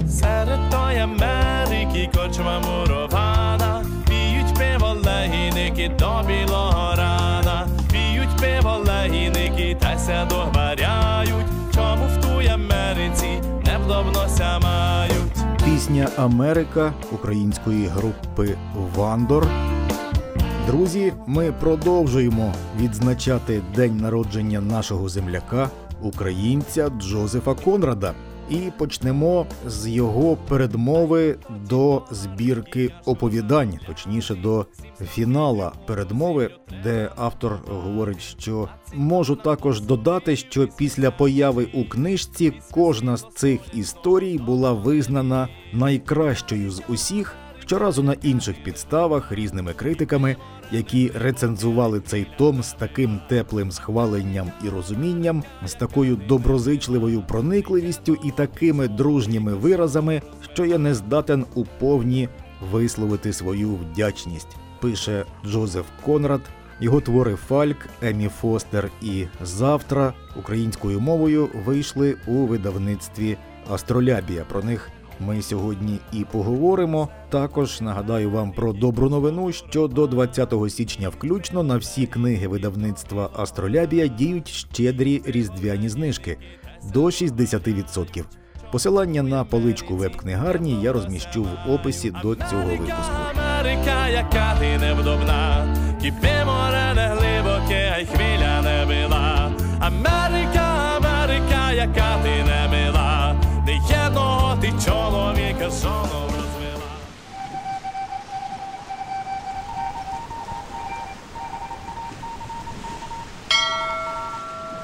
Серед тої Америки корчма мурована, піють пиво легіники до білого рана, піють пиво легіники та ся договаряють, чому в тій Америці не вдобнося мають. Пісня Америка української групи Вандор. Друзі, ми продовжуємо відзначати день народження нашого земляка, українця Джозефа Конрада. І почнемо з його передмови до збірки оповідань, точніше до фінала передмови, де автор говорить, що можу також додати, що після появи у книжці кожна з цих історій була визнана найкращою з усіх, щоразу на інших підставах різними критиками, які рецензували цей том з таким теплим схваленням і розумінням, з такою доброзичливою проникливістю і такими дружніми виразами, що я не здатен у повні висловити свою вдячність. Пише Джозеф Конрад. Його твори Фальк, Емі Фостер і Завтра українською мовою вийшли у видавництві Астролябія. Про них ми сьогодні і поговоримо. Також нагадаю вам про добру новину, що до 20 січня включно на всі книги видавництва Астролябія діють щедрі різдвяні знижки до 60%. Посилання на поличку веб-книгарні я розміщу в описі до цього випуску. Америка, яка ти невдобна, кипе море не глибоке, а й хвиля не била. Америка, Америка, яка ти не мила, не єдного ти чоловіка жону розвела.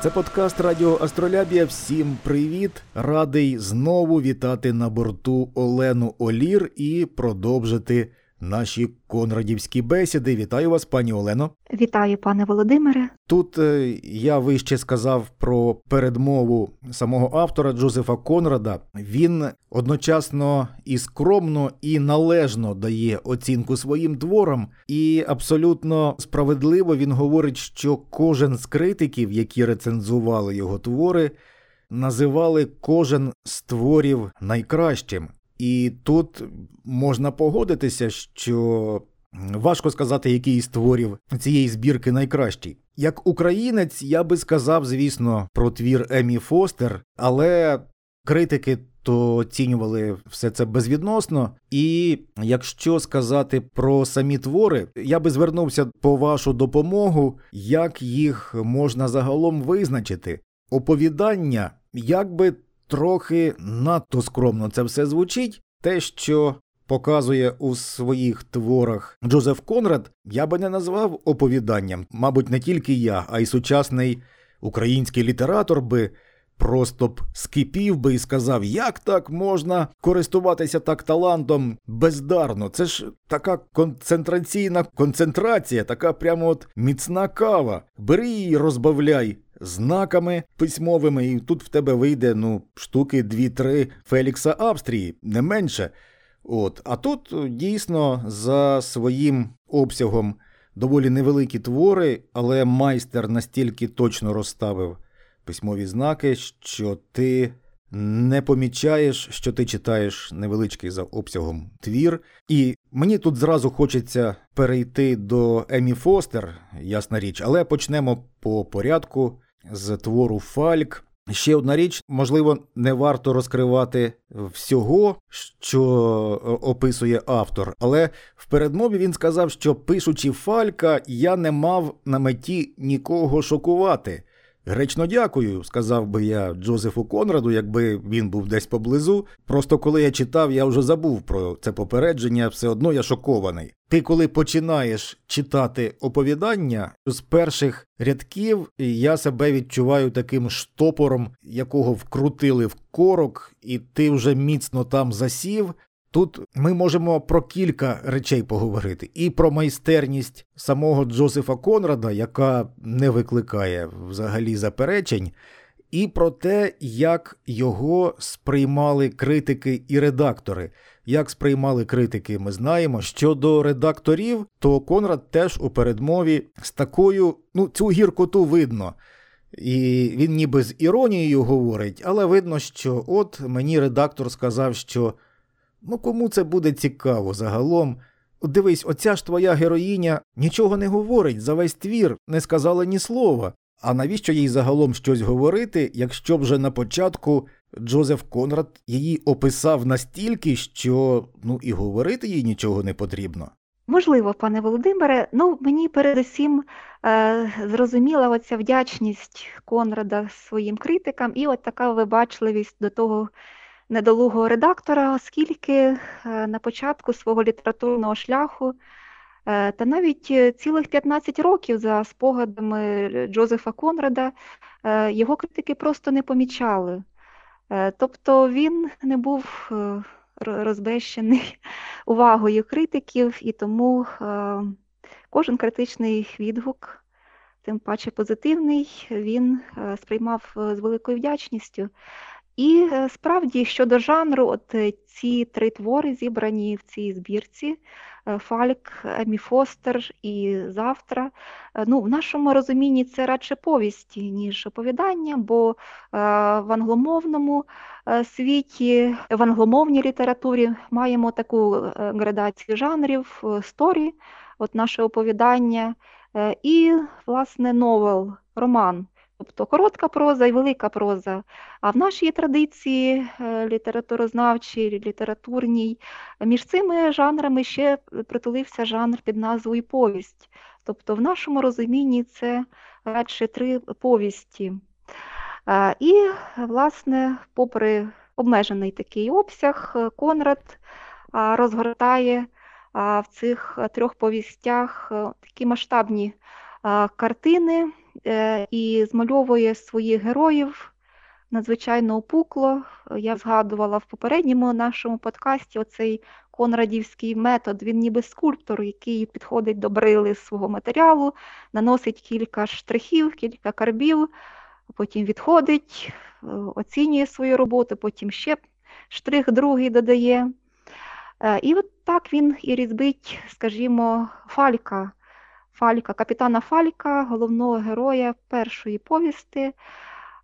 Це подкаст Радіо Астролябія. Всім привіт! Радий знову вітати на борту Олену Олір і продовжити наші конрадівські бесіди. Вітаю вас, пані Олено. Вітаю, пане Володимире. Тут е, я вище сказав про передмову самого автора Джозефа Конрада. Він одночасно і скромно, і належно дає оцінку своїм творам, і абсолютно справедливо він говорить, що кожен з критиків, які рецензували його твори, називали кожен з творів найкращим. І тут можна погодитися, що важко сказати, який з творів цієї збірки найкращий. Як українець, я би сказав, звісно, про твір Емі Фостер, але критики то оцінювали все це безвідносно. І якщо сказати про самі твори, я би звернувся по вашу допомогу, як їх можна загалом визначити. Оповідання, як би трохи надто скромно це все звучить. Те, що показує у своїх творах Джозеф Конрад, я би не назвав оповіданням. Мабуть, не тільки я, а й сучасний український літератор би просто б скипів би і сказав, як так можна користуватися так талантом бездарно. Це ж така концентраційна концентрація, така прямо от міцна кава. Бери її, розбавляй знаками письмовими, і тут в тебе вийде ну, штуки 2-3 Фелікса Австрії, не менше. От. А тут дійсно за своїм обсягом доволі невеликі твори, але майстер настільки точно розставив письмові знаки, що ти не помічаєш, що ти читаєш невеличкий за обсягом твір. І мені тут зразу хочеться перейти до Емі Фостер, ясна річ, але почнемо по порядку з твору Фальк. Ще одна річ, можливо, не варто розкривати всього, що описує автор, але в передмові він сказав, що пишучи Фалька, я не мав на меті нікого шокувати. Гречно дякую, сказав би я Джозефу Конраду, якби він був десь поблизу. Просто коли я читав, я вже забув про це попередження, все одно я шокований. Ти, коли починаєш читати оповідання, з перших рядків я себе відчуваю таким штопором, якого вкрутили в корок, і ти вже міцно там засів. Тут ми можемо про кілька речей поговорити: і про майстерність самого Джозефа Конрада, яка не викликає взагалі заперечень, і про те, як його сприймали критики і редактори. Як сприймали критики, ми знаємо. Щодо редакторів, то Конрад теж у передмові з такою, ну, цю гіркоту видно. І він ніби з іронією говорить, але видно, що от мені редактор сказав, що ну кому це буде цікаво загалом. Дивись, оця ж твоя героїня нічого не говорить за весь твір, не сказала ні слова. А навіщо їй загалом щось говорити, якщо вже на початку Джозеф Конрад її описав настільки, що ну і говорити їй нічого не потрібно? Можливо, пане Володимире, ну мені передусім е, зрозуміла оця вдячність Конрада своїм критикам і от така вибачливість до того недолугого редактора, оскільки е, на початку свого літературного шляху е, та навіть е, цілих 15 років за спогадами Джозефа Конрада його критики просто не помічали. Тобто він не був розбещений увагою критиків, і тому кожен критичний відгук, тим паче позитивний, він сприймав з великою вдячністю. І справді щодо жанру, от ці три твори зібрані в цій збірці. Фальк, Емі Фостер і Завтра. Ну, В нашому розумінні це радше повісті, ніж оповідання, бо в англомовному світі, в англомовній літературі маємо таку градацію жанрів, сторі, от наше оповідання, і, власне, новел, роман. Тобто коротка проза і велика проза. А в нашій традиції е, літературознавчій, літературній, між цими жанрами ще притулився жанр під назвою повість. Тобто, в нашому розумінні це радше три повісті. І, власне, попри обмежений такий обсяг, Конрад розгортає в цих трьох повістях е, такі масштабні картини. Е, і змальовує своїх героїв надзвичайно опукло. Я згадувала в попередньому нашому подкасті оцей конрадівський метод. Він ніби скульптор, який підходить до брили свого матеріалу, наносить кілька штрихів, кілька карбів, потім відходить, е, оцінює свою роботу, потім ще штрих другий додає. Е, і от так він і різбить, скажімо, фалька. Фалька, капітана Фалька, головного героя першої повісти,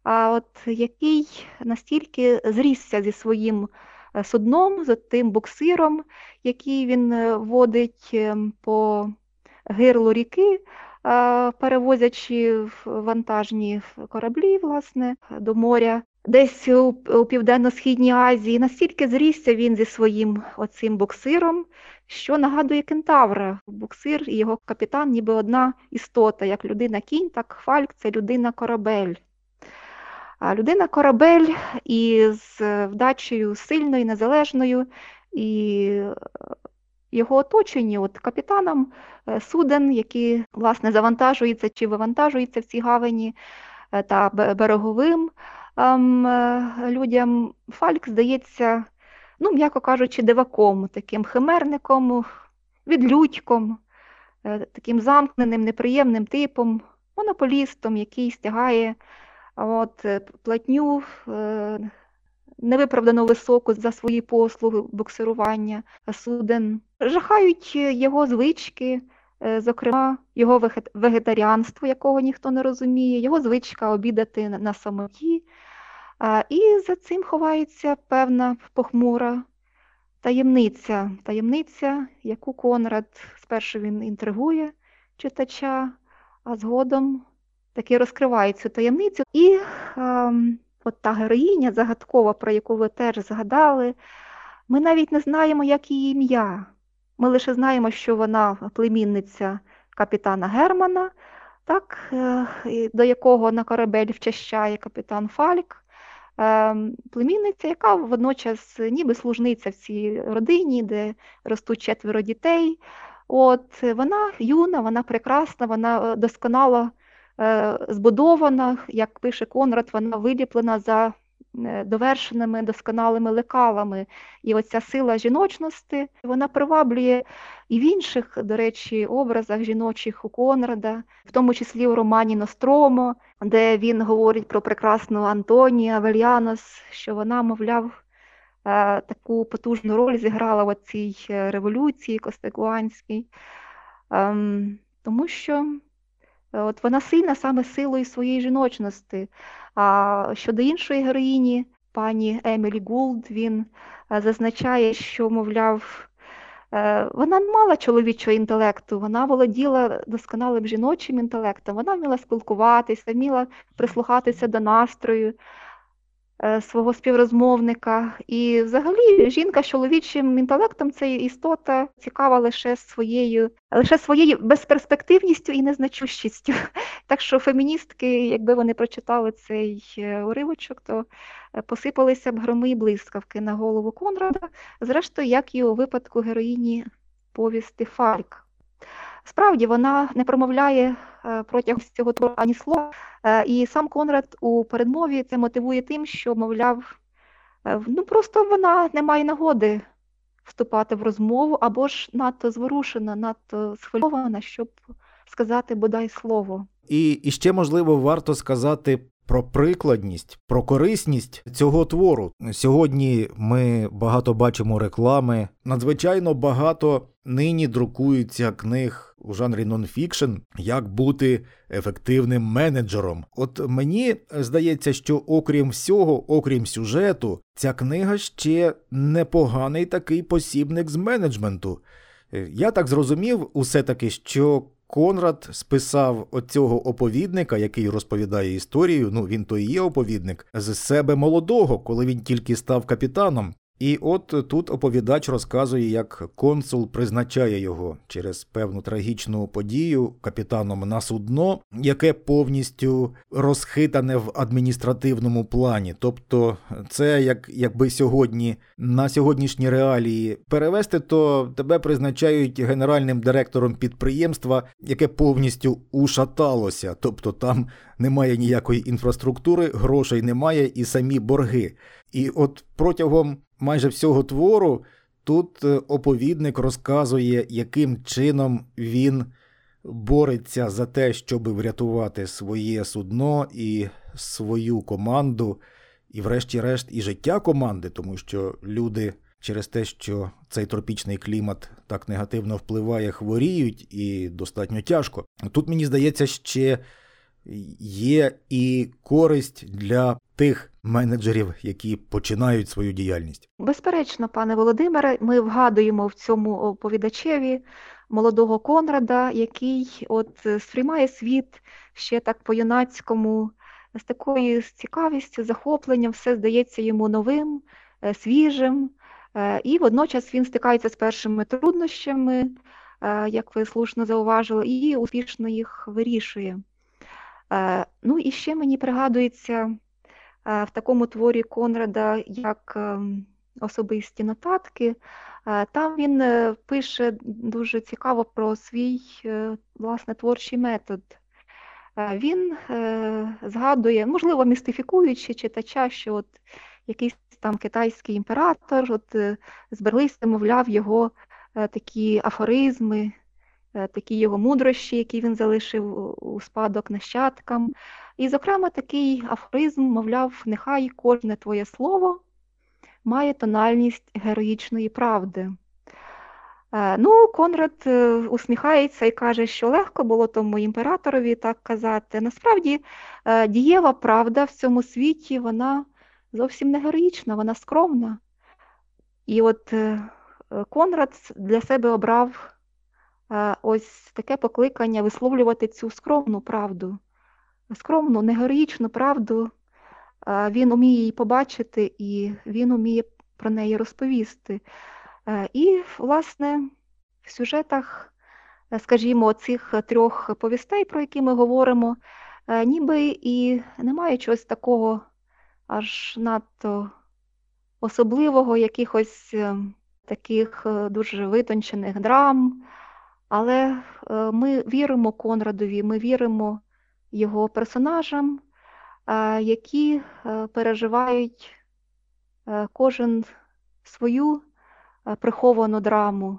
от який настільки зрісся зі своїм е, судном, з тим буксиром, який він е, водить ем, по гирлу ріки, перевозячи вантажні кораблі власне, до моря. Десь у, у Південно-Східній Азії настільки зрісся він зі своїм оцим буксиром, що нагадує кентавра. Буксир і його капітан, ніби одна істота, як людина кінь, так фальк це людина-корабель. А людина-корабель із вдачею сильною, незалежною, і його оточені от капітаном е, суден, які власне завантажуються чи вивантажуються в цій гавані е, та береговим е, людям. Фальк здається ну, м'яко кажучи, диваком, таким химерником, відлюдьком, е, таким замкненим, неприємним типом, монополістом, який стягає от, е, платню е, невиправдано високу за свої послуги боксирування суден. Жахають його звички. Зокрема, його вегетаріанство, якого ніхто не розуміє, його звичка обідати на самоті, і за цим ховається певна похмура таємниця, таємниця, яку Конрад спершу він інтригує читача, а згодом таки розкриває цю таємницю. І а, от та героїня загадкова, про яку ви теж згадали, ми навіть не знаємо, як її ім'я. Ми лише знаємо, що вона племінниця капітана Германа, так, е, до якого на корабель вчащає капітан Фальк. Ем, племінниця, яка водночас ніби служниця в цій родині, де ростуть четверо дітей. От Вона юна, вона прекрасна, вона е, досконало е, збудована, як пише Конрад, вона виліплена за довершеними досконалими лекалами. І оця сила жіночності вона приваблює і в інших, до речі, образах жіночих у Конрада, в тому числі у романі Ностромо, де він говорить про прекрасну Антонію Авельянос, що вона, мовляв, е, таку потужну роль зіграла в цій е, революції Костегуанській, ем, тому що От вона сильна саме силою своєї жіночності. А щодо іншої героїні, пані Емілі Гулд, він е, зазначає, що, мовляв, е, вона не мала чоловічого інтелекту, вона володіла досконалим жіночим інтелектом, вона вміла спілкуватися, вміла прислухатися до настрою. Е, свого співрозмовника. І взагалі жінка з чоловічим інтелектом це істота цікава лише своєю, лише своєю безперспективністю і незначущістю. Так що феміністки, якби вони прочитали цей е, уривочок, то е, посипалися б громи і блискавки на голову Конрада, зрештою, як і у випадку героїні повісти Фальк. Справді вона не промовляє е, протягом цього твору ані слова, е, і сам Конрад у передмові це мотивує тим, що, мовляв, е, ну просто вона не має нагоди вступати в розмову або ж надто зворушена, надто схвильована, щоб сказати бодай слово. І, і ще можливо варто сказати про прикладність, про корисність цього твору. Сьогодні ми багато бачимо реклами. Надзвичайно багато нині друкується книг у жанрі нонфікшн, як бути ефективним менеджером. От мені здається, що окрім всього, окрім сюжету, ця книга ще непоганий такий посібник з менеджменту. Я так зрозумів, усе таки, що Конрад списав оцього оповідника, який розповідає історію. Ну він то і є оповідник, з себе молодого, коли він тільки став капітаном. І от тут оповідач розказує, як консул призначає його через певну трагічну подію капітаном на судно, яке повністю розхитане в адміністративному плані. Тобто, це як якби сьогодні на сьогоднішні реалії перевести, то тебе призначають генеральним директором підприємства, яке повністю ушаталося. Тобто там немає ніякої інфраструктури, грошей немає і самі борги. І от протягом майже всього твору тут е, оповідник розказує, яким чином він бореться за те, щоб врятувати своє судно і свою команду, і, врешті-решт, і життя команди, тому що люди. Через те, що цей тропічний клімат так негативно впливає, хворіють і достатньо тяжко. Тут мені здається, ще є і користь для тих менеджерів, які починають свою діяльність. Безперечно, пане Володимире, ми вгадуємо в цьому оповідачеві молодого Конрада, який от е, сприймає світ ще так по-юнацькому, з такою цікавістю, захопленням, все здається йому новим, е, свіжим. Е, і водночас він стикається з першими труднощами, як ви слушно зауважили, і успішно їх вирішує. Ну і ще мені пригадується в такому творі Конрада, як ем, особисті нотатки. Там він е, пише дуже цікаво про свій е, власне творчий метод. Він е, згадує, можливо, містифікуючи читача, що от якийсь там китайський імператор от збереглися, мовляв, його такі афоризми, такі його мудрощі, які він залишив у спадок нащадкам. І, зокрема, такий афоризм, мовляв, нехай кожне твоє слово має тональність героїчної правди. Е, ну, Конрад е, усміхається і каже, що легко було тому імператорові так казати. Насправді, е, дієва правда в цьому світі, вона зовсім не героїчна, вона скромна. І от Конрад для себе обрав ось таке покликання висловлювати цю скромну правду скромну, не героїчну правду, він уміє її побачити і він уміє про неї розповісти. І, власне, в сюжетах, скажімо, цих трьох повістей, про які ми говоримо, ніби і немає чогось такого аж надто особливого, якихось е, таких е, дуже витончених драм. Але е, ми віримо Конрадові, ми віримо його персонажам, які е, переживають е, кожен свою е, приховану драму.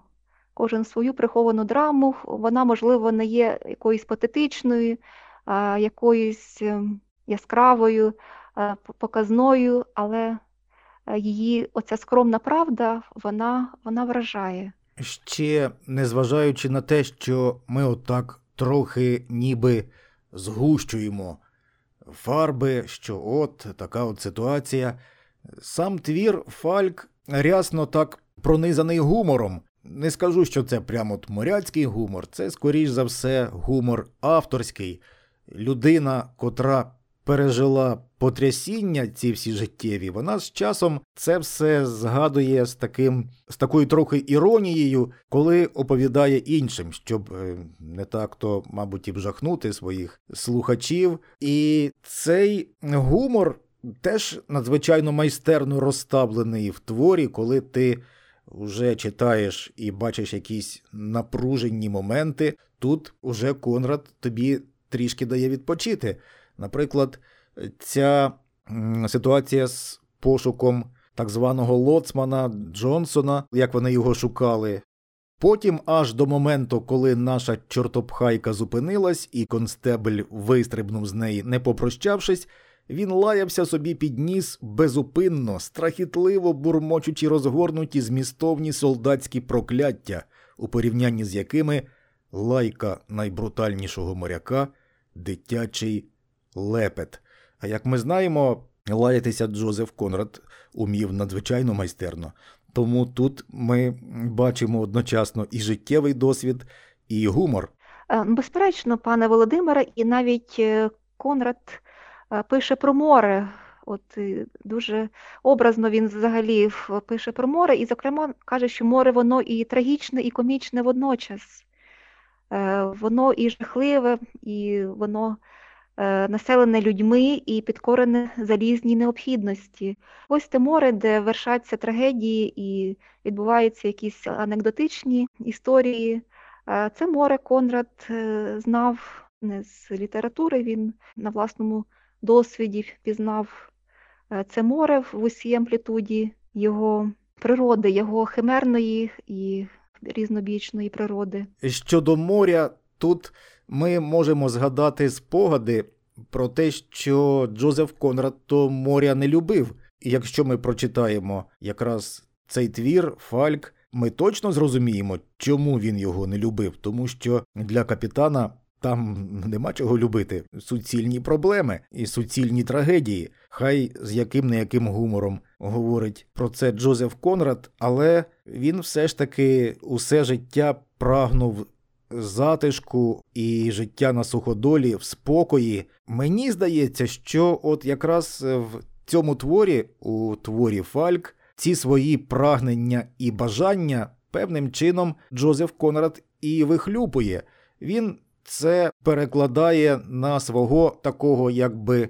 Кожен свою приховану драму, вона, можливо, не є якоюсь патетичною, якоюсь яскравою, показною, але її оця скромна правда, вона, вона вражає. Ще незважаючи на те, що ми отак трохи ніби згущуємо фарби, що от така от ситуація. Сам твір Фальк рясно так пронизаний гумором. Не скажу, що це прямо от моряцький гумор, це, скоріш за все, гумор авторський. Людина, котра пережила потрясіння ці всі життєві, вона з часом це все згадує з таким, з такою трохи іронією, коли оповідає іншим, щоб е, не так то, мабуть, і вжахнути своїх слухачів. І цей гумор теж надзвичайно майстерно розставлений в творі, коли ти. Вже читаєш і бачиш якісь напружені моменти, тут уже Конрад тобі трішки дає відпочити. Наприклад, ця ситуація з пошуком так званого лоцмана Джонсона, як вони його шукали. Потім, аж до моменту, коли наша чортопхайка зупинилась, і констебль вистрибнув з неї, не попрощавшись, він лаявся собі під ніс безупинно, страхітливо бурмочучи розгорнуті змістовні солдатські прокляття, у порівнянні з якими лайка найбрутальнішого моряка дитячий лепет. А як ми знаємо, лаятися Джозеф Конрад умів надзвичайно майстерно. Тому тут ми бачимо одночасно і життєвий досвід, і гумор. Е, безперечно, пане Володимире, і навіть е, Конрад е, пише про море. От дуже образно він взагалі пише про море, і, зокрема, каже, що море воно і трагічне, і комічне водночас. Воно і жахливе, і воно населене людьми і підкорене залізній необхідності. Ось те море, де вершаться трагедії і відбуваються якісь анекдотичні історії. Е, це море Конрад е, знав не з літератури, він на власному досвіді пізнав це море в усій амплітуді його природи, його химерної і різнобічної природи. Щодо моря, тут ми можемо згадати спогади про те, що Джозеф Конрад то моря не любив. І якщо ми прочитаємо якраз цей твір, Фальк, ми точно зрозуміємо, чому він його не любив, тому що для капітана. Там нема чого любити. Суцільні проблеми і суцільні трагедії. Хай з яким не яким гумором говорить про це Джозеф Конрад, але він все ж таки усе життя прагнув затишку і життя на суходолі в спокої. Мені здається, що от якраз в цьому творі, у творі Фальк, ці свої прагнення і бажання певним чином Джозеф Конрад і вихлюпує. Він це перекладає на свого такого якби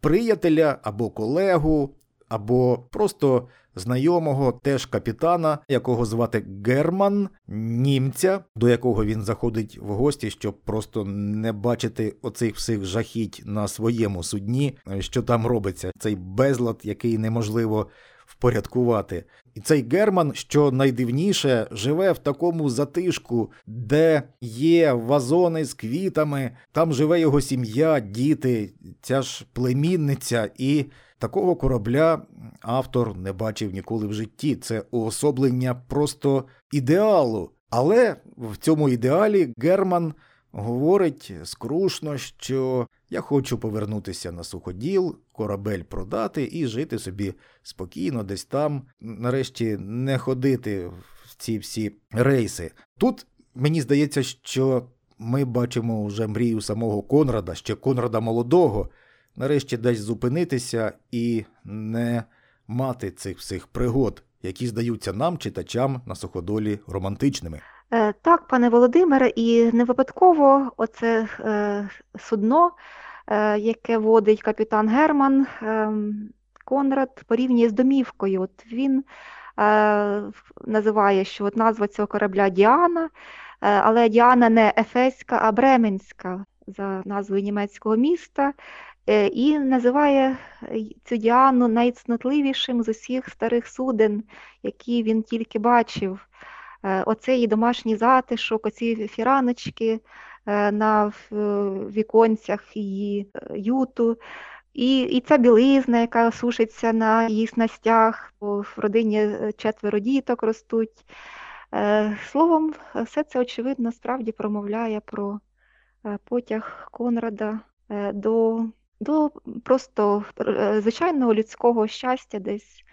приятеля або колегу, або просто знайомого теж капітана, якого звати Герман, німця, до якого він заходить в гості, щоб просто не бачити оцих всіх жахіть на своєму судні, що там робиться. Цей безлад, який неможливо впорядкувати. І цей Герман, що найдивніше, живе в такому затишку, де є вазони з квітами, там живе його сім'я, діти, ця ж племінниця, і Такого корабля автор не бачив ніколи в житті. Це уособлення просто ідеалу. Але в цьому ідеалі Герман говорить скрушно, що я хочу повернутися на суходіл, корабель продати і жити собі спокійно, десь там, нарешті, не ходити в ці всі рейси. Тут мені здається, що ми бачимо вже мрію самого Конрада, ще Конрада молодого нарешті десь зупинитися і не мати цих всіх пригод, які здаються нам, читачам на суходолі романтичними. Е, так, пане Володимире, і не випадково оце е, судно, е, яке водить капітан Герман, Конрад порівнює з домівкою. От Він називає, що от назва цього корабля Діана, але Діана не Ефеська, а Бременська за назвою німецького міста. Е, і називає е, цю Діану найцнотливішим з усіх старих суден, які він тільки бачив. Е, оцей домашній затишок, оці фіраночки на віконцях її юту. І і ця білизна, яка сушиться на її снастях, в родині четверо діток ростуть. Словом, все це, очевидно, справді промовляє про потяг Конрада до до просто е, звичайного людського щастя десь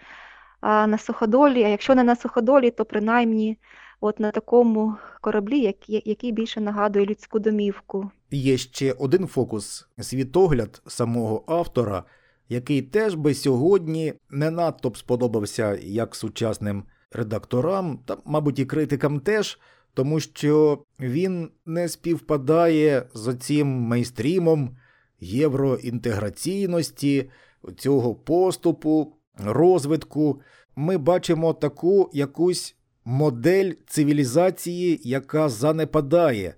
на суходолі, а якщо не на суходолі, то принаймні от на такому кораблі, який більше нагадує людську домівку. Є ще один фокус світогляд самого автора, який теж би сьогодні не надто б сподобався як сучасним редакторам, та, мабуть, і критикам теж, тому що він не співпадає з оцім мейстрімом євроінтеграційності, цього поступу, розвитку. Ми бачимо таку якусь модель цивілізації, яка занепадає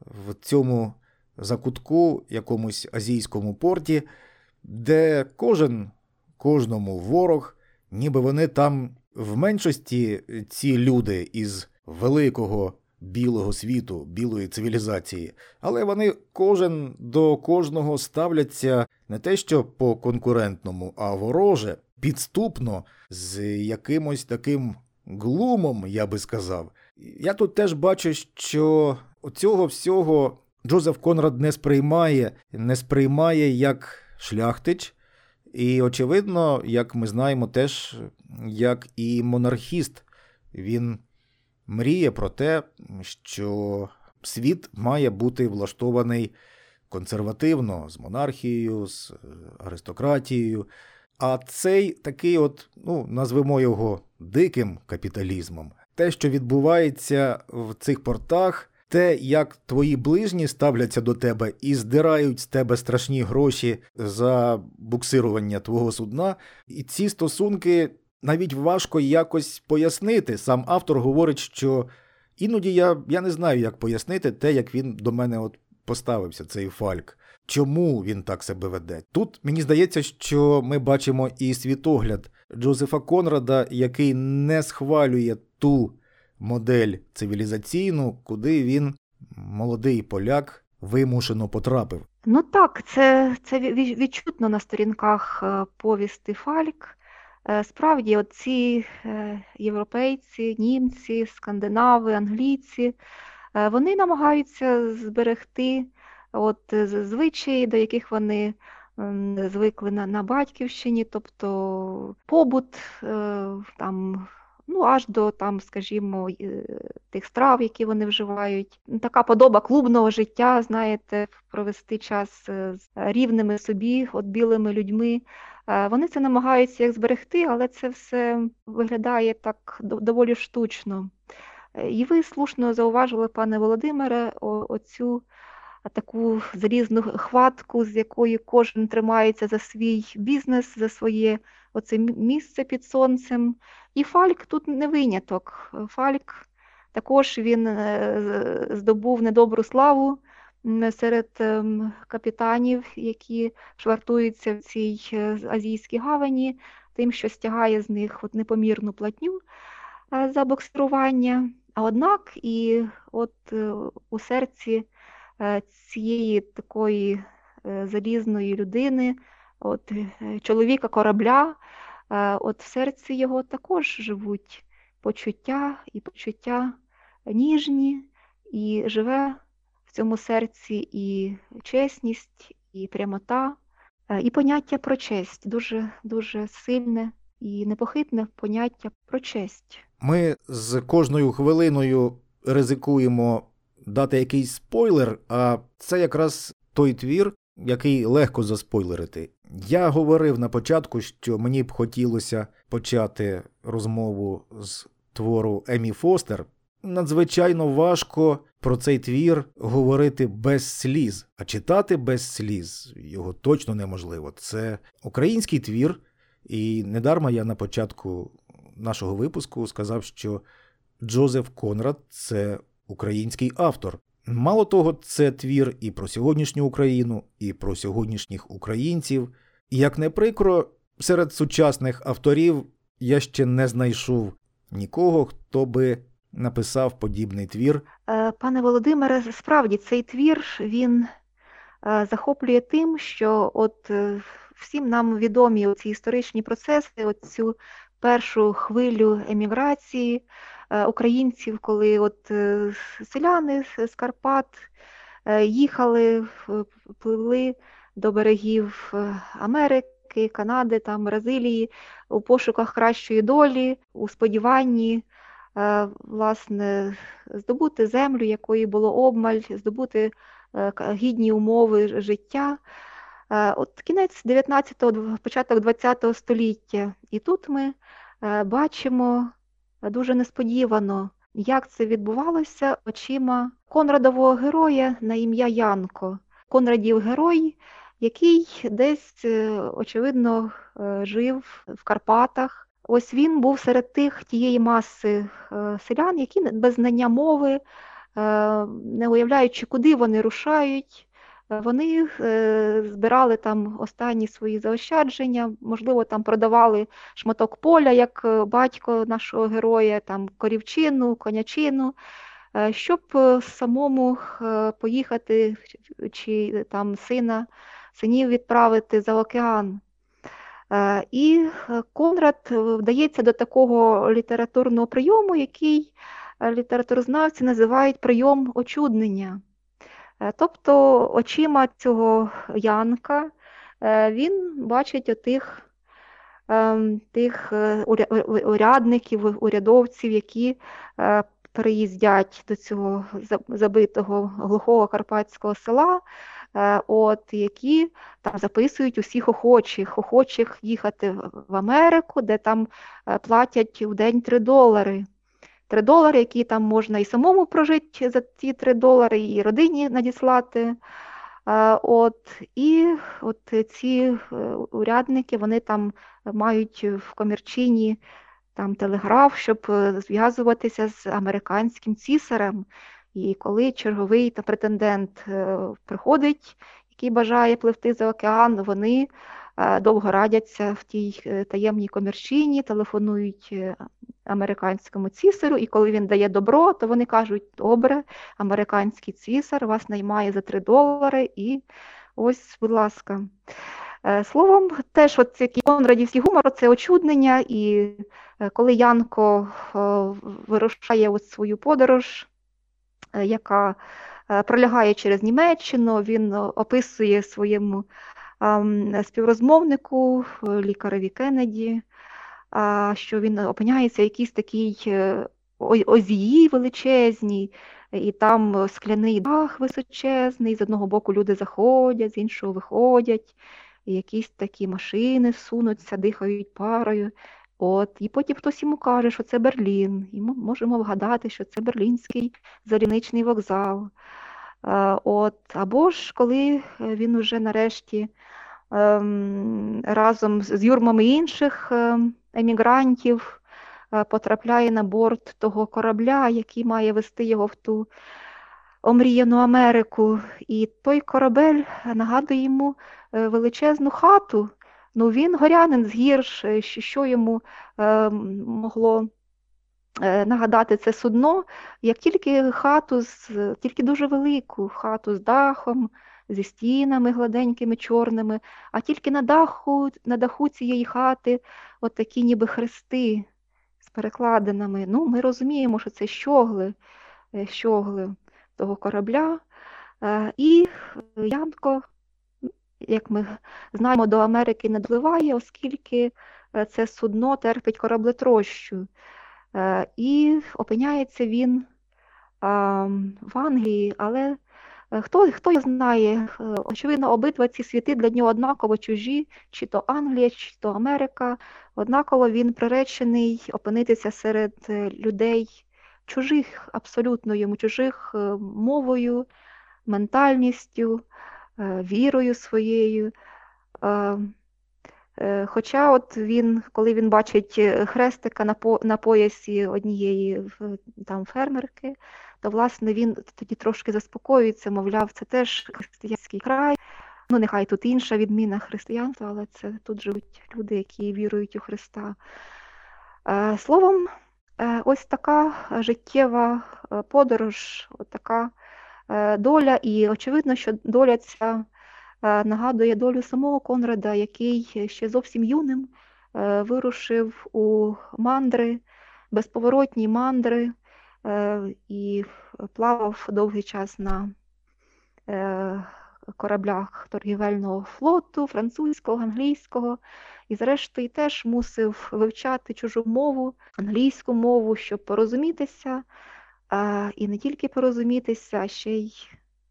в цьому закутку, якомусь азійському порті, де кожен кожному ворог, ніби вони там в меншості ці люди із великого білого світу, білої цивілізації, але вони кожен до кожного ставляться не те, що по конкурентному, а вороже, підступно, з якимось таким глумом, я би сказав. Я тут теж бачу, що цього всього Джозеф Конрад не сприймає, не сприймає як шляхтич. І, очевидно, як ми знаємо, теж як і монархіст, він мріє про те, що світ має бути влаштований консервативно з монархією, з е, аристократією. А цей такий, от, ну, назвемо його диким капіталізмом, те, що відбувається в цих портах, те, як твої ближні ставляться до тебе і здирають з тебе страшні гроші за буксирування твого судна, і ці стосунки навіть важко якось пояснити. Сам автор говорить, що іноді я я не знаю, як пояснити те, як він до мене от поставився, цей фальк. Чому він так себе веде? Тут мені здається, що ми бачимо і світогляд Джозефа Конрада, який не схвалює ту модель цивілізаційну, куди він, молодий поляк, вимушено потрапив. Ну так, це це відчутно на сторінках е, повісти Фальк. Е, справді, от ці е, європейці, німці, скандинави, англійці, е, вони намагаються зберегти от звичаї, до яких вони звикли на на батьківщині, тобто побут там. Ну, аж до там, скажімо, тих страв, які вони вживають. Така подоба клубного життя, знаєте, провести час з рівними собі, от білими людьми. Е, вони це намагаються як зберегти, але це все виглядає так доволі штучно. Е, і ви слушно зауважили, пане Володимире, оцю таку залізну хватку, з якої кожен тримається за свій бізнес, за своє оце місце під сонцем. І Фальк тут не виняток. Фальк також він е, здобув недобру славу серед ем, капітанів, які швартуються в цій е, азійській гавані, тим, що стягає з них от непомірну платню е, за боксирування. А однак і от е, у серці цієї такої залізної людини, от чоловіка корабля, от в серці його також живуть почуття і почуття ніжні, і живе цьому серці і чесність, і прямота, е, і поняття про честь дуже дуже сильне і непохитне поняття про честь. Ми з кожною хвилиною ризикуємо дати якийсь спойлер, а це якраз той твір, який легко заспойлерити. Я говорив на початку, що мені б хотілося почати розмову з твору Емі Фостер. Надзвичайно важко про цей твір говорити без сліз, а читати без сліз його точно неможливо. Це український твір, і недарма я на початку нашого випуску сказав, що Джозеф Конрад це український автор. Мало того, це твір і про сьогоднішню Україну, і про сьогоднішніх українців. Як не прикро, серед сучасних авторів я ще не знайшов нікого, хто би написав подібний твір. Е, пане Володимире, справді цей твір він е, захоплює тим, що от е, всім нам відомі ці історичні процеси, оцю першу хвилю еміграції українців, коли от селяни з Карпат їхали, пливли до берегів Америки, Канади, там, Бразилії у пошуках кращої долі, у сподіванні власне, здобути землю, якої було обмаль, здобути гідні умови життя. От Кінець 19-го, початок 20-го століття. І тут ми бачимо дуже несподівано, як це відбувалося очима Конрадового героя на ім'я Янко. Конрадів герой, який десь, е, очевидно, е, жив в Карпатах. Ось він був серед тих тієї маси е, селян, які без знання мови, не уявляючи, куди вони рушають, вони е, збирали там останні свої заощадження, можливо, там продавали шматок поля, як е, батько нашого героя, там корівчину, конячину, е, щоб самому поїхати чи там сина, синів відправити за океан. І Конрад вдається до такого літературного прийому, який літературознавці називають прийом очуднення. Е, тобто очима цього Янка е, він бачить отих ем, тих е, урядників, урядовців, які приїздять до цього забитого глухого карпатського села, от, які там записують усіх охочих, охочих їхати в Америку, де там платять в день 3 долари. 3 долари, які там можна і самому прожити за ці 3 долари, і родині надіслати. От, І от ці е, урядники вони там мають в комірчині там телеграф, щоб е, зв'язуватися з американським цісарем. І коли черговий та претендент е, приходить, який бажає пливти за океан, вони довго радяться в тій таємній комірчині, телефонують американському цісарю, і коли він дає добро, то вони кажуть, добре, американський цісар вас наймає за 3 долари, і ось, будь ласка. Е, словом, теж от який Конрадівський гумор це очуднення, і е, коли Янко вирушає ось свою подорож, е, яка пролягає через Німеччину, він описує своєму співрозмовнику, лікареві Кеннеді, що він опиняється в якійсь такій е, озії величезній, і там скляний дах височезний, з одного боку люди заходять, з іншого виходять, і якісь такі машини сунуться, дихають парою. От, І потім хтось йому каже, що це Берлін, і ми можемо вгадати, що це Берлінський залізничний вокзал. От, Або ж коли він уже нарешті ем, разом з юрмами інших ем, емігрантів е, потрапляє на борт того корабля, який має вести його в ту омріяну Америку. І той корабель нагадує йому е, величезну хату. Ну він горянин з гірш, е, що йому могло нагадати це судно, як тільки хату, тільки дуже велику хату з дахом, зі стінами гладенькими, чорними, а тільки на даху на даху цієї хати от такі ніби хрести з перекладинами. Ну, Ми розуміємо, що це щогли, е, щогли того корабля. Е, і Янко, як ми знаємо, до Америки не допливає, оскільки е, це судно терпить кораблетрощу. І опиняється він в Англії, але Е, хто хто знає, е, очевидно, обидва ці світи для нього однаково чужі, чи то Англія, чи то Америка. Однаково він приречений опинитися серед е, людей чужих, абсолютно йому чужих мовою, ментальністю, вірою своєю. Хоча от він, коли він бачить хрестика на по, на поясі однієї там фермерки, то власне він тоді трошки заспокоюється, мовляв, це теж християнський край. Ну, нехай тут інша відміна християнства, але це тут живуть люди, які вірують у Христа. Е, словом, е, ось така життєва е, подорож, така доля, і очевидно, що доля ця нагадує долю самого Конрада, який ще зовсім юним вирушив у мандри, безповоротні мандри. Е, і плавав довгий час на кораблях торгівельного флоту, французького, англійського, і, зрештою, теж мусив вивчати чужу мову, англійську мову, щоб порозумітися, і не тільки порозумітися, а ще й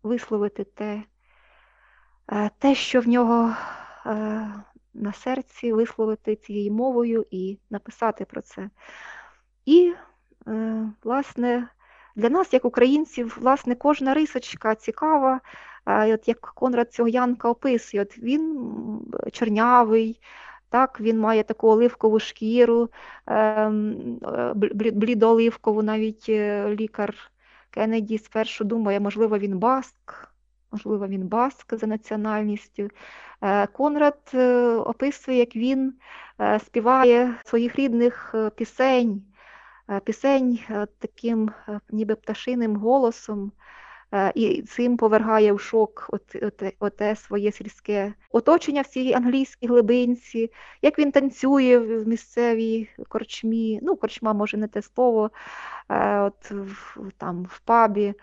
висловити те, те, що в нього на серці, висловити цією мовою і написати про це. І, е, власне, для нас, як українців, власне, кожна рисочка цікава, от як Конрад цього Янка описує, от він чорнявий, так, він має таку оливкову шкіру, ем, е, навіть е, лікар Кеннеді спершу думає, можливо, він баск, можливо, він баск за національністю. Е, Конрад описує, як він співає своїх рідних пісень, пісень таким ніби пташиним голосом. Е, і цим повергає в шок оте, оте своє сільське оточення в цій англійській глибинці, як він танцює в місцевій корчмі, ну, корчма, може, не те слово, е, от там в пабі.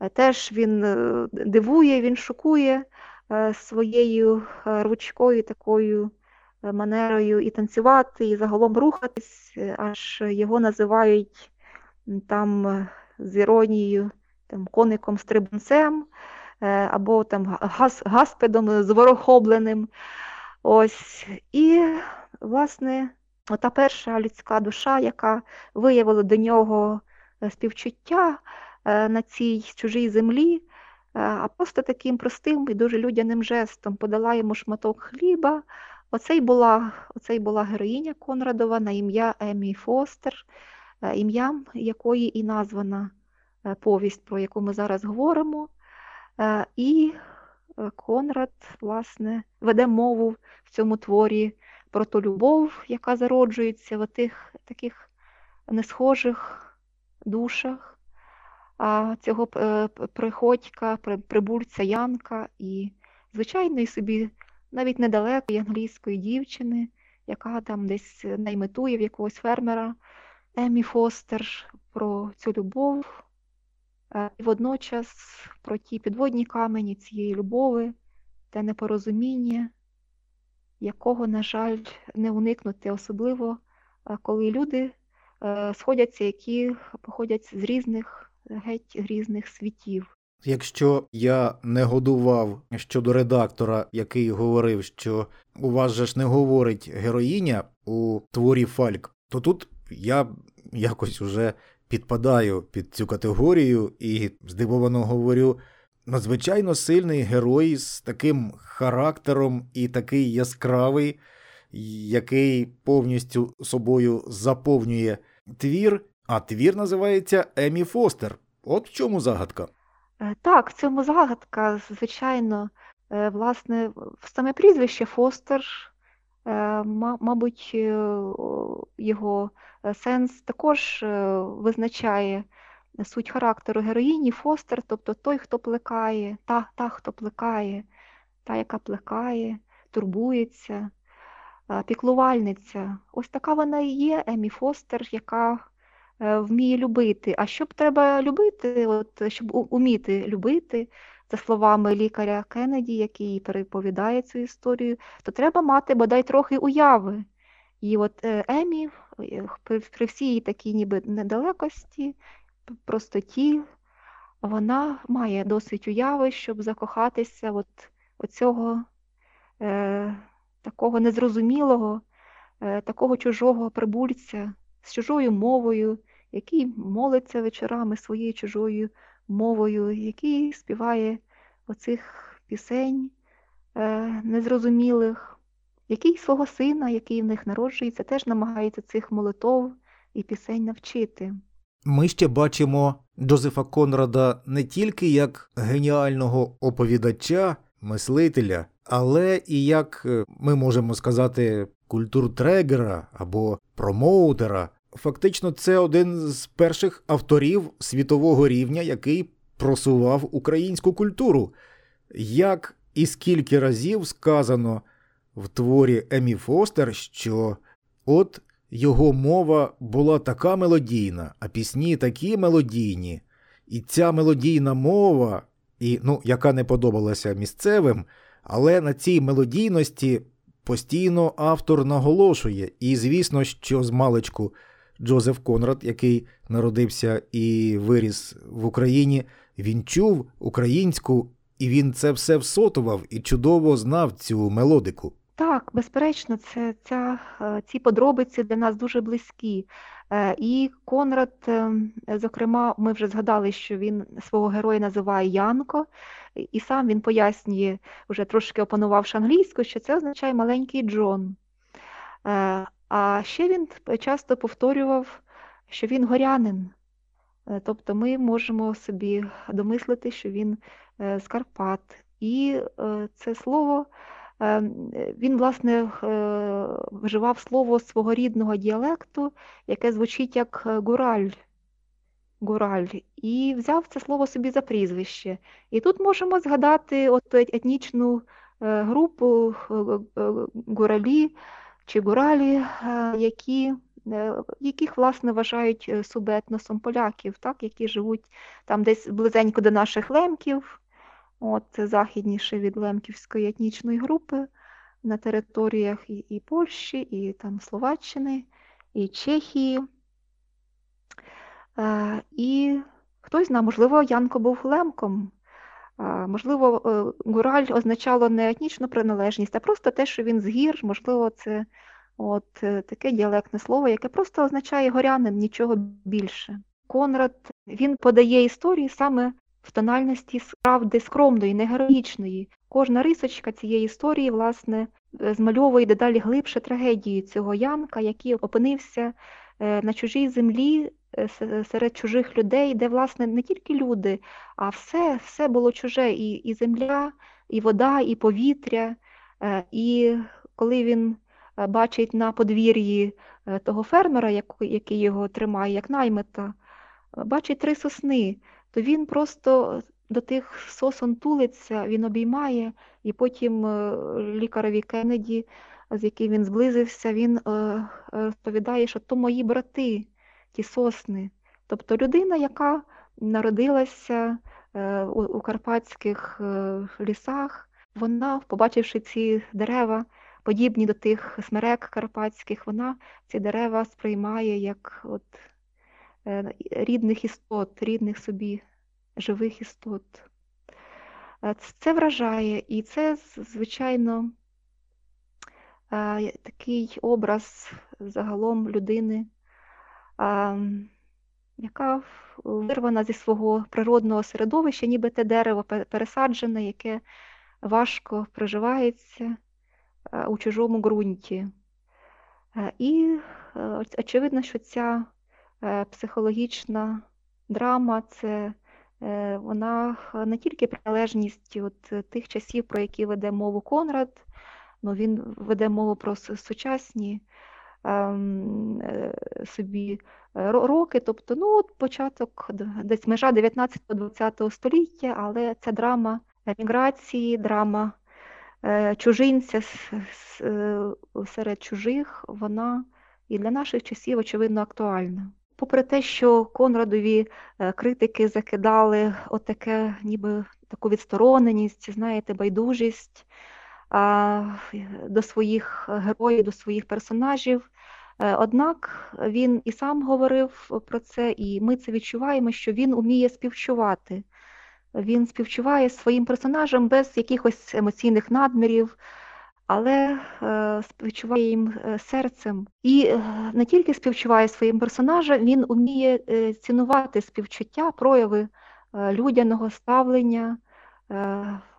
Е, теж він дивує, він шокує своєю ручкою, такою манерою і танцювати, і загалом рухатись, аж його називають там з іронією там, коником стрибунцем е, або там гас, гаспедом зворохобленим. Ось. І, власне, та перша людська душа, яка виявила до нього е, співчуття е, на цій чужій землі, а просто таким простим і дуже людяним жестом подала йому шматок хліба. Оце й була оце була героїня Конрадова на ім'я Емі Фостер, ім'ям якої і названа повість, про яку ми зараз говоримо. Е, і е, Конрад, власне, веде мову в цьому творі про ту любов, яка зароджується в тих таких несхожих душах, цього приходька, прибульця Янка і звичайної собі навіть недалекої англійської дівчини, яка там десь наймитує в якогось фермера Емі Фостер про цю любов, Е, і водночас про ті підводні камені цієї любови, те непорозуміння, якого, на жаль, не уникнути, особливо е, коли люди е, сходяться, які походять з різних геть різних світів. Якщо я не годував щодо редактора, який говорив, що у вас же ж не говорить героїня у творі Фальк, то тут я якось уже підпадаю під цю категорію і здивовано говорю. Надзвичайно сильний герой з таким характером і такий яскравий, який повністю собою заповнює твір, а твір називається Емі Фостер. От в чому загадка? Е, так, в цьому загадка, звичайно, е, власне, саме прізвище Фостер, мабуть, його Е, сенс також е, визначає суть характеру героїні Фостер, тобто той, хто плекає, та, та, хто плекає, та, яка плекає, турбується, е, піклувальниця. Ось така вона і є, Емі Фостер, яка вміє любити. А щоб треба любити, от, щоб уміти любити, за словами лікаря Кеннеді, який переповідає цю історію, то треба мати бодай трохи уяви. І от Емі при, при всій такій ніби недалекості, простоті, вона має досить уяви, щоб закохатися от оцього е, такого незрозумілого, е, такого чужого прибульця з чужою мовою, який молиться вечорами своєю чужою мовою, який співає оцих пісень е, незрозумілих який свого сина, який в них народжується, теж намагається цих молитов і пісень навчити. Ми ще бачимо Джозефа Конрада не тільки як геніального оповідача, мислителя, але і як е, ми можемо сказати культуртрегера або промоутера. Фактично, це один з перших авторів світового рівня, який просував українську культуру. Як і скільки разів сказано в творі Емі Фостер, що от його мова була така мелодійна, а пісні такі мелодійні, і ця мелодійна мова і ну, яка не подобалася місцевим, але на цій мелодійності постійно автор наголошує. І, звісно, що з маличку Джозеф Конрад, який народився і виріс в Україні, він чув українську, і він це все всотував і чудово знав цю мелодику. Так, безперечно, це ця, е, ці подробиці для нас дуже близькі. Е, і Конрад, е, зокрема, ми вже згадали, що він свого героя називає Янко, і сам він пояснює, вже трошки опанувавши англійську, що це означає маленький Джон. А ще він часто повторював, що він горянин. Тобто ми можемо собі домислити, що він з Карпат. І це слово. Він, власне, е, вживав слово свого рідного діалекту, яке звучить як е, гураль. Гураль, і взяв це слово собі за прізвище. І тут можемо згадати от етнічну е, групу гуралі чи гуралі, які, яких, власне, вважають субетносом поляків, так, які живуть там десь близенько до наших лемків. От, західніше від Лемківської етнічної групи на територіях і, і Польщі, і там Словаччини, і Чехії. Е, І хтось знає, можливо, Янко був лемком. Е, можливо, е, гураль означало не етнічну приналежність, а просто те, що він з гір, можливо, це от таке діалектне слово, яке просто означає горянин, нічого більше. Конрад він подає історії саме в тональності правди скромної, не героїчної. Кожна рисочка цієї історії, власне, е, змальовує дедалі глибше трагедію цього Янка, який опинився е, на чужій землі е, серед чужих людей, де, власне, не тільки люди, а все все було чуже, і, і земля, і вода, і повітря. І коли він бачить на подвір'ї того фермера, який його тримає, як наймита, бачить три сосни то він просто до тих сосон тулиться, він обіймає, і потім е, лікарові Кеннеді, з яким він зблизився, він е, розповідає, що то мої брати, ті сосни. Тобто людина, яка народилася е, у карпатських лісах, вона, побачивши ці дерева, подібні до тих смерек карпатських, вона ці дерева сприймає як от Е, рідних істот, рідних собі живих істот. Е, це вражає, і це, звичайно, е, такий образ загалом людини, яка вирвана зі свого природного середовища, ніби те дерево пересаджене, яке важко проживається у чужому ґрунті. І очевидно, що ця Е, психологічна драма це е, вона не тільки приналежність от тих часів, про які веде мову Конрад, ну він веде мову про сучасні е, собі роки, тобто ну, от початок десь межа 19-20 століття, але це драма еміграції, драма чужинця серед чужих, вона і для наших часів, очевидно, актуальна. Попри те, що Конрадові е, критики закидали отаке, ніби таку відстороненість, знаєте, байдужість до своїх героїв, до своїх персонажів. Е, однак він і сам говорив про це, і ми це відчуваємо, що він уміє співчувати. Він співчуває своїм персонажам без якихось емоційних надмірів, але е, співчуває їм е, серцем. І не тільки співчуває своїм персонажам, він уміє цінувати співчуття, прояви людяного ставлення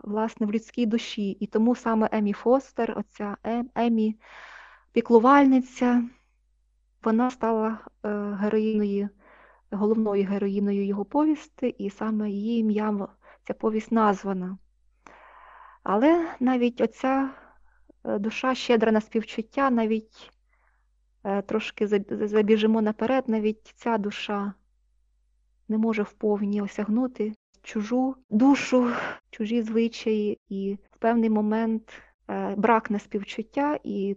власне в людській душі. І тому саме Емі Фостер, оця Емі піклувальниця, вона стала героїною, головною героїною його повісти, і саме її ім'ям ця повість названа. Але навіть оця Е, душа щедра на співчуття, навіть е, трошки забіжимо наперед, навіть ця душа не може вповні осягнути чужу душу, чужі звичаї, і в певний момент е, бракне співчуття, і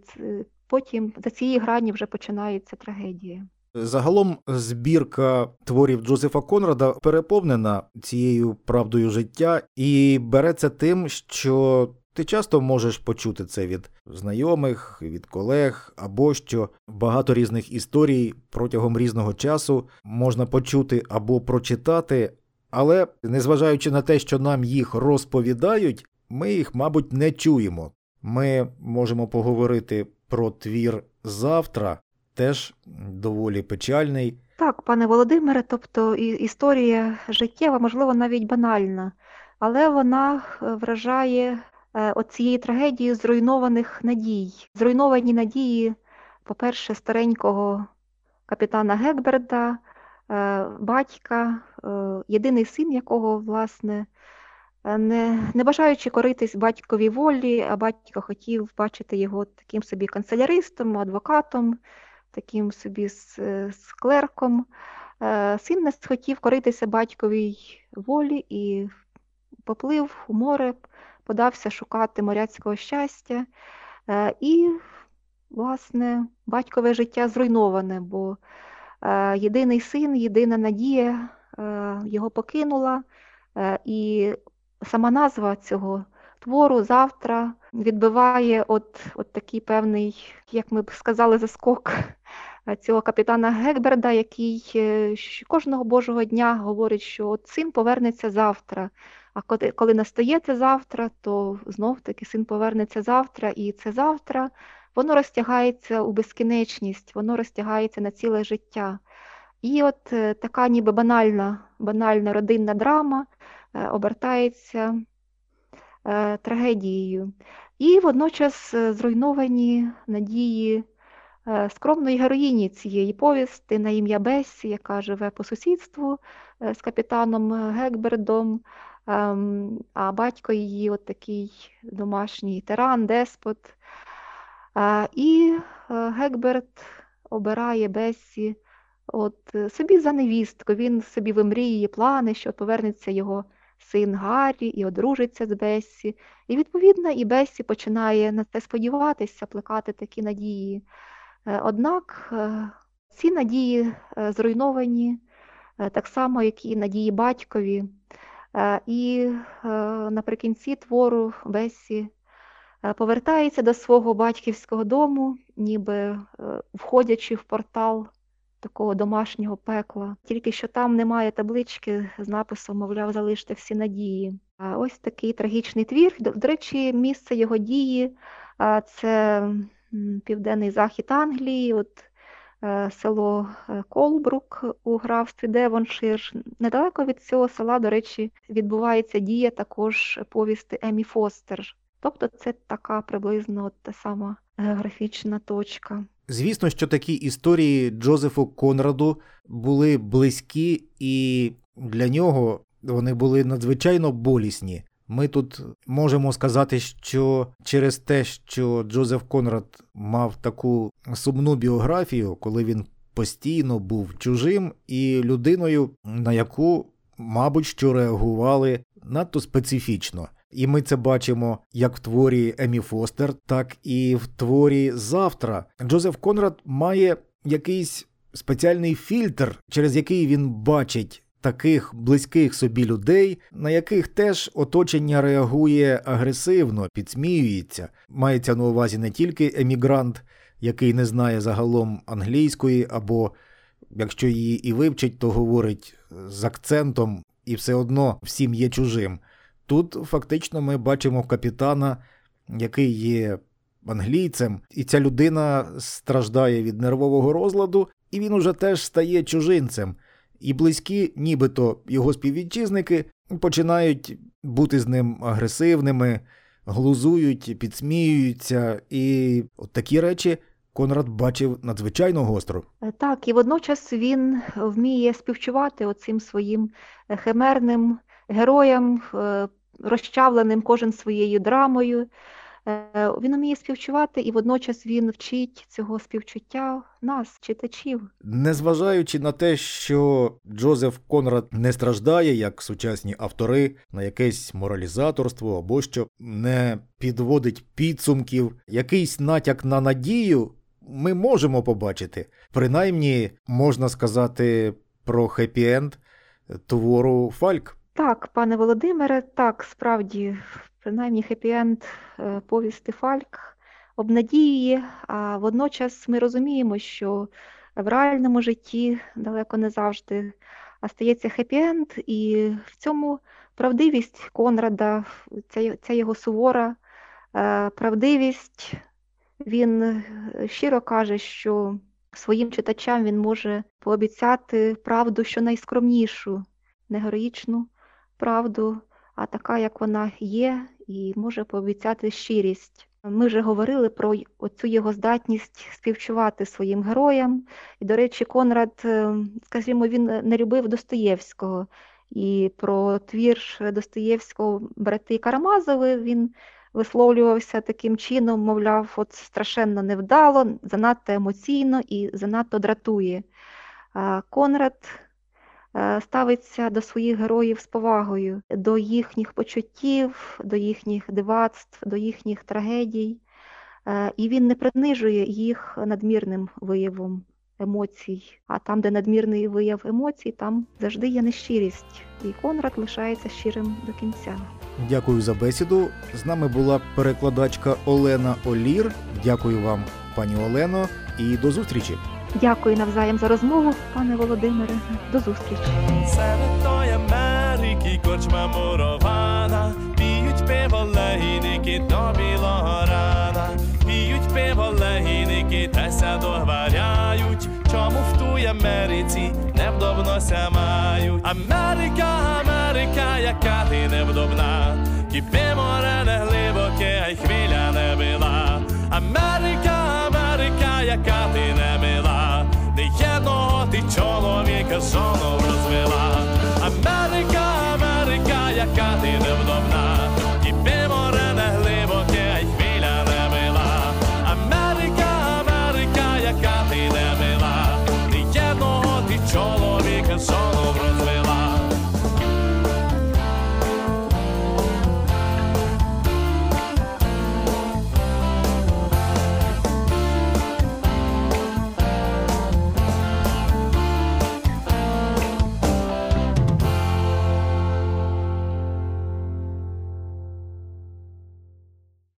потім за цієї грані вже починається трагедія. Загалом збірка творів Джозефа Конрада переповнена цією правдою життя і береться тим, що ти часто можеш почути це від знайомих, від колег, або що багато різних історій протягом різного часу можна почути або прочитати, але незважаючи на те, що нам їх розповідають, ми їх, мабуть, не чуємо. Ми можемо поговорити про твір завтра, теж доволі печальний. Так, пане Володимире, тобто історія життєва, можливо, навіть банальна, але вона е, вражає е, оцієї трагедії зруйнованих надій. Зруйновані надії, по-перше, старенького капітана Гекберда, батька, єдиний син якого, власне, не не бажаючи коритись батьковій волі, а батько хотів бачити його таким собі канцеляристом, адвокатом, таким собі з клерком. Е, син не схотів коритися батьковій волі і поплив у море, подався шукати моряцького щастя. Е, і, власне, батькове життя зруйноване, бо е, єдиний син, єдина надія його покинула. І сама назва цього твору завтра відбиває от, от такий певний, як ми б сказали, заскок цього капітана Гекберда, який е, кожного божого дня говорить, що от син повернеться завтра. А коли, коли настається завтра, то знов-таки син повернеться завтра, і це завтра воно розтягається у безкінечність, воно розтягається на ціле життя. І от е, така ніби банальна, банальна родинна драма е, обертається трагедією. І водночас зруйновані надії Е, скромної героїні цієї повісти на ім'я Бесі, яка живе по сусідству е, з капітаном Гекбердом, ем, а батько її от такий домашній тиран, деспот. Е, і Гекберт обирає Бесі от собі за невістку. Він собі вимріє плани, що повернеться його син Гаррі і одружиться з Бесі. І, відповідно, і Бесі починає на це сподіватися, плекати такі надії. Е, однак е, ці надії е, зруйновані так само, як і надії батькові. І наприкінці твору Бесі повертається до свого батьківського дому, ніби входячи в портал такого домашнього пекла. Тільки що там немає таблички з написом, мовляв, залиште всі надії. Ось такий трагічний твір. До речі, місце його дії це південний захід Англії, от е, село е, Колбрук у графстві Девоншир. Недалеко від цього села, до речі, відбувається дія також повісти Емі Фостер. Тобто це така приблизно та сама географічна точка. Звісно, що такі історії Джозефу Конраду були близькі, і для нього вони були надзвичайно болісні. Ми тут можемо сказати, що через те, що Джозеф Конрад мав таку сумну біографію, коли він постійно був чужим і людиною, на яку, мабуть, що реагували надто специфічно. І ми це бачимо як в творі Емі Фостер, так і в творі Завтра. Джозеф Конрад має якийсь спеціальний фільтр, через який він бачить таких близьких собі людей, на яких теж оточення реагує агресивно, підсміюється. Мається на увазі не тільки емігрант, який не знає загалом англійської, або якщо її і вивчить, то говорить з акцентом і все одно всім є чужим. Тут фактично ми бачимо капітана, який є англійцем, і ця людина страждає від нервового розладу, і він уже теж стає чужинцем і близькі, нібито його співвітчизники, починають бути з ним агресивними, глузують, підсміюються, і от такі речі. Конрад бачив надзвичайно гостро. Е, так, і водночас він вміє співчувати оцим своїм е, химерним героям, е, розчавленим кожен своєю драмою. Е, він вміє співчувати, і водночас він вчить цього співчуття нас, читачів. Незважаючи на те, що Джозеф Конрад не страждає, як сучасні автори, на якесь моралізаторство або що не підводить підсумків, якийсь натяк на надію ми можемо побачити. Принаймні, можна сказати про хеппі-енд твору Фальк. Так, пане Володимире, так, справді, принаймні хеппі-енд повісти Фальк обнадіює, а водночас ми розуміємо, що в реальному житті далеко не завжди стається хеппі-енд, і в цьому правдивість Конрада, ця, ця його сувора е, правдивість, він е, щиро каже, що своїм читачам він може пообіцяти правду, що найскромнішу, не героїчну правду, а така, як вона є, і може пообіцяти щирість. Ми вже говорили про оцю його здатність співчувати своїм героям. І, до речі, Конрад, е, скажімо, він не любив Достоєвського. І про твір Достоєвського брати Карамазови він висловлювався таким чином, мовляв, от страшенно невдало, занадто емоційно і занадто дратує. Конрад ставиться до своїх героїв з повагою, до їхніх почуттів, до їхніх дивацтв, до їхніх трагедій, е, і він не принижує їх надмірним виявом емоцій. А там, де надмірний вияв емоцій, там завжди є нещирість. І Конрад лишається щирим до кінця. Дякую за бесіду. З нами була перекладачка Олена Олір. Дякую вам, пані Олено, і до зустрічі. Дякую навзаєм за розмову, пане Володимире. До зустрічі. Серед тої Америки корчма мурована, піють пиво легіники до білого рана, піють пиво легіники, теся договаряють, чому в тій Америці невдобнося мають. Америка, Америка, яка ти невдобна, кипи море не глибоке, а й хвиля не била. Америка, que só não nos.